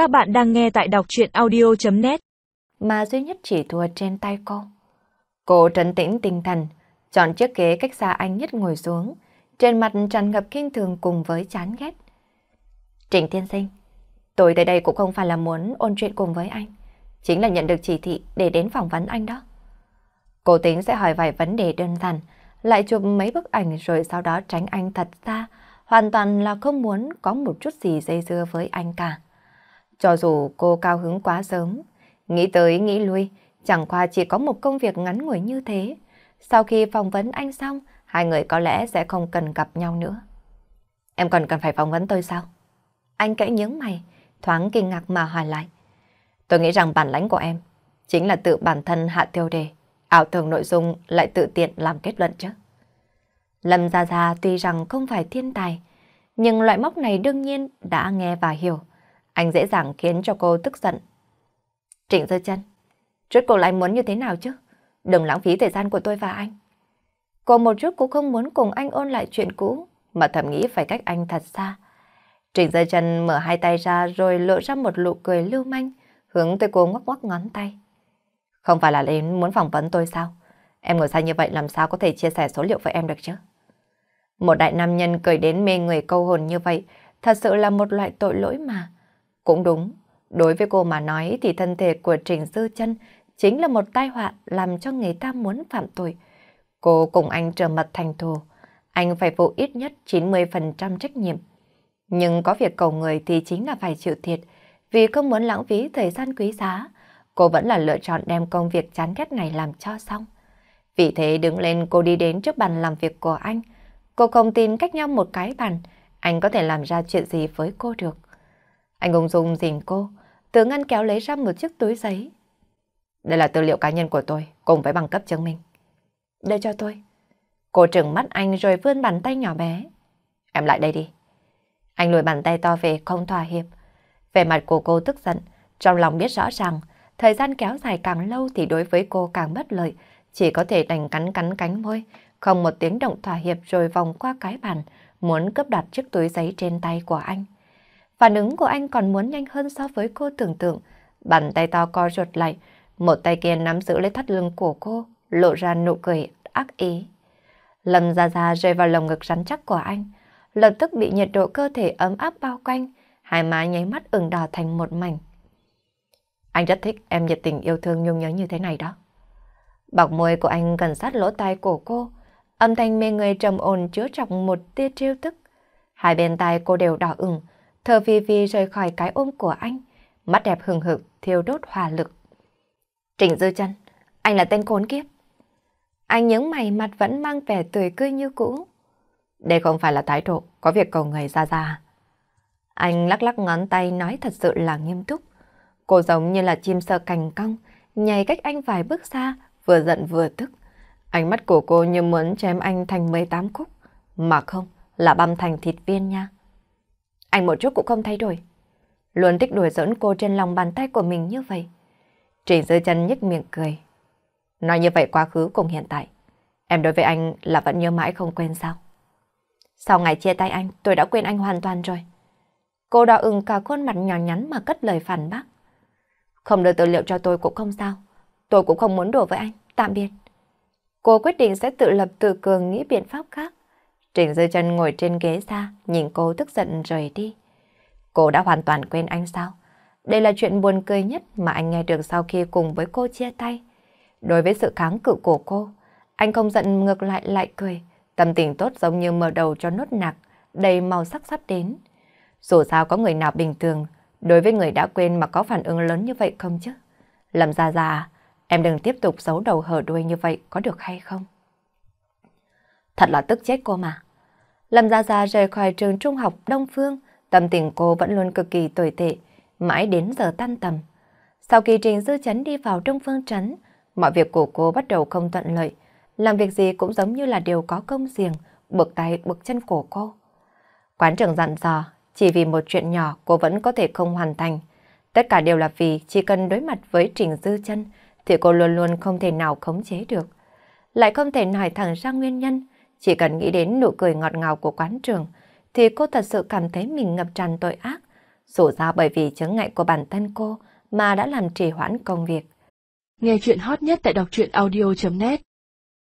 Các bạn đang nghe tại đọc chuyện audio.net Mà duy nhất chỉ thua trên tay cô. Cô trấn tĩnh tinh thần, chọn chiếc ghế cách xa anh nhất ngồi xuống, trên mặt tràn ngập kinh thường cùng với chán ghét. Trịnh tiên sinh, tôi tới đây cũng không phải là muốn ôn chuyện cùng với anh, chính là nhận được chỉ thị để đến phỏng vấn anh đó. Cô tính sẽ hỏi vài vấn đề đơn giản, lại chụp mấy bức ảnh rồi sau đó tránh anh thật xa, hoàn toàn là không muốn có một chút gì dây dưa với anh cả. Cho dù cô cao hứng quá sớm, nghĩ tới nghĩ lui, chẳng qua chỉ có một công việc ngắn ngủi như thế. Sau khi phỏng vấn anh xong, hai người có lẽ sẽ không cần gặp nhau nữa. Em còn cần phải phỏng vấn tôi sao? Anh cãi nhướng mày, thoáng kinh ngạc mà hỏi lại. Tôi nghĩ rằng bản lãnh của em chính là tự bản thân hạ tiêu đề, ảo tưởng nội dung lại tự tiện làm kết luận chứ. Lâm Gia Gia tuy rằng không phải thiên tài, nhưng loại móc này đương nhiên đã nghe và hiểu. Anh dễ dàng khiến cho cô tức giận. Trịnh Giơ chân, rốt cuộc lại muốn như thế nào chứ? Đừng lãng phí thời gian của tôi và anh. Cô một chút cũng không muốn cùng anh ôn lại chuyện cũ, mà thầm nghĩ phải cách anh thật xa. Trịnh Giơ chân mở hai tay ra rồi lộ ra một nụ cười lưu manh, hướng tới cô ngoắc ngoắc ngón tay. Không phải là đến muốn phỏng vấn tôi sao? Em ngồi xa như vậy làm sao có thể chia sẻ số liệu với em được chứ? Một đại nam nhân cười đến mê người câu hồn như vậy, thật sự là một loại tội lỗi mà. Cũng đúng, đối với cô mà nói thì thân thể của Trình Dư chân chính là một tai họa làm cho người ta muốn phạm tội. Cô cùng anh trở mặt thành thù, anh phải phụ ít nhất 90% trách nhiệm. Nhưng có việc cầu người thì chính là phải chịu thiệt, vì không muốn lãng phí thời gian quý giá, cô vẫn là lựa chọn đem công việc chán ghét này làm cho xong. Vì thế đứng lên cô đi đến trước bàn làm việc của anh. Cô không tin cách nhau một cái bàn, anh có thể làm ra chuyện gì với cô được. Anh ung dung nhìn cô, từ ngăn kéo lấy ra một chiếc túi giấy. Đây là tư liệu cá nhân của tôi, cùng với bằng cấp chứng minh. Đây cho tôi. Cô trừng mắt anh rồi vươn bàn tay nhỏ bé. Em lại đây đi. Anh lùi bàn tay to về không thỏa hiệp. Về mặt của cô tức giận, trong lòng biết rõ ràng, thời gian kéo dài càng lâu thì đối với cô càng bất lợi, chỉ có thể đành cắn cắn cánh môi, không một tiếng động thỏa hiệp rồi vòng qua cái bàn, muốn cướp đoạt chiếc túi giấy trên tay của anh. Phản ứng của anh còn muốn nhanh hơn so với cô tưởng tượng. Bàn tay to co ruột lại, một tay kia nắm giữ lấy thắt lưng của cô, lộ ra nụ cười ác ý. Lâm ra ra rơi vào lồng ngực rắn chắc của anh, lập tức bị nhiệt độ cơ thể ấm áp bao quanh, hai má nháy mắt ửng đỏ thành một mảnh. Anh rất thích em nhiệt tình yêu thương nhung nhớ như thế này đó. Bọc môi của anh gần sát lỗ tai của cô, âm thanh mê người trầm ồn chứa trong một tia trêu tức. Hai bên tai cô đều đỏ ửng, thở vì vì rời khỏi cái ôm của anh, mắt đẹp hừng hực, thiêu đốt hòa lực. Trịnh Dư chân, anh là tên khốn kiếp. Anh nhướng mày mặt vẫn mang vẻ tươi cười như cũ. Đây không phải là thái độ, có việc cầu người ra ra. Anh lắc lắc ngón tay nói thật sự là nghiêm túc. Cô giống như là chim sợ cành cong, nhảy cách anh vài bước xa, vừa giận vừa tức. Ánh mắt của cô như muốn chém anh thành 18 khúc, mà không, là băm thành thịt viên nha. Anh một chút cũng không thay đổi. Luôn thích đùa giỡn cô trên lòng bàn tay của mình như vậy. Trình dư chân nhếch miệng cười. Nói như vậy quá khứ cùng hiện tại. Em đối với anh là vẫn nhớ mãi không quên sao? Sau ngày chia tay anh, tôi đã quên anh hoàn toàn rồi. Cô đỏ ửng cả khuôn mặt nhỏ nhắn mà cất lời phản bác. Không đưa tư liệu cho tôi cũng không sao. Tôi cũng không muốn đùa với anh. Tạm biệt. Cô quyết định sẽ tự lập tự cường nghĩ biện pháp khác. Trình Dư chân ngồi trên ghế xa, nhìn cô tức giận rời đi. Cô đã hoàn toàn quên anh sao? Đây là chuyện buồn cười nhất mà anh nghe được sau khi cùng với cô chia tay. Đối với sự kháng cự của cô, anh không giận ngược lại lại cười. Tâm tình tốt giống như mở đầu cho nốt nạc, đầy màu sắc sắp đến. Dù sao có người nào bình thường, đối với người đã quên mà có phản ứng lớn như vậy không chứ? Lâm Gia Gia, em đừng tiếp tục giấu đầu hở đuôi như vậy có được hay không? Thật là tức chết cô mà. Lâm Gia Gia rời khỏi trường trung học Đông Phương, tâm tình cô vẫn luôn cực kỳ tồi tệ, mãi đến giờ tan tầm. Sau khi Trình Dư Chấn đi vào Đông Phương Trấn, mọi việc của cô bắt đầu không thuận lợi. Làm việc gì cũng giống như là điều có công riêng, bực tay bực chân của cô. Quán trưởng dặn dò, chỉ vì một chuyện nhỏ cô vẫn có thể không hoàn thành. Tất cả đều là vì chỉ cần đối mặt với Trình Dư Chân thì cô luôn luôn không thể nào khống chế được. Lại không thể nói thẳng ra nguyên nhân, chỉ cần nghĩ đến nụ cười ngọt ngào của quán trường, thì cô thật sự cảm thấy mình ngập tràn tội ác. Dù ra bởi vì chứng ngại của bản thân cô mà đã làm trì hoãn công việc. Nghe chuyện hot nhất tại đọc truyện audio.net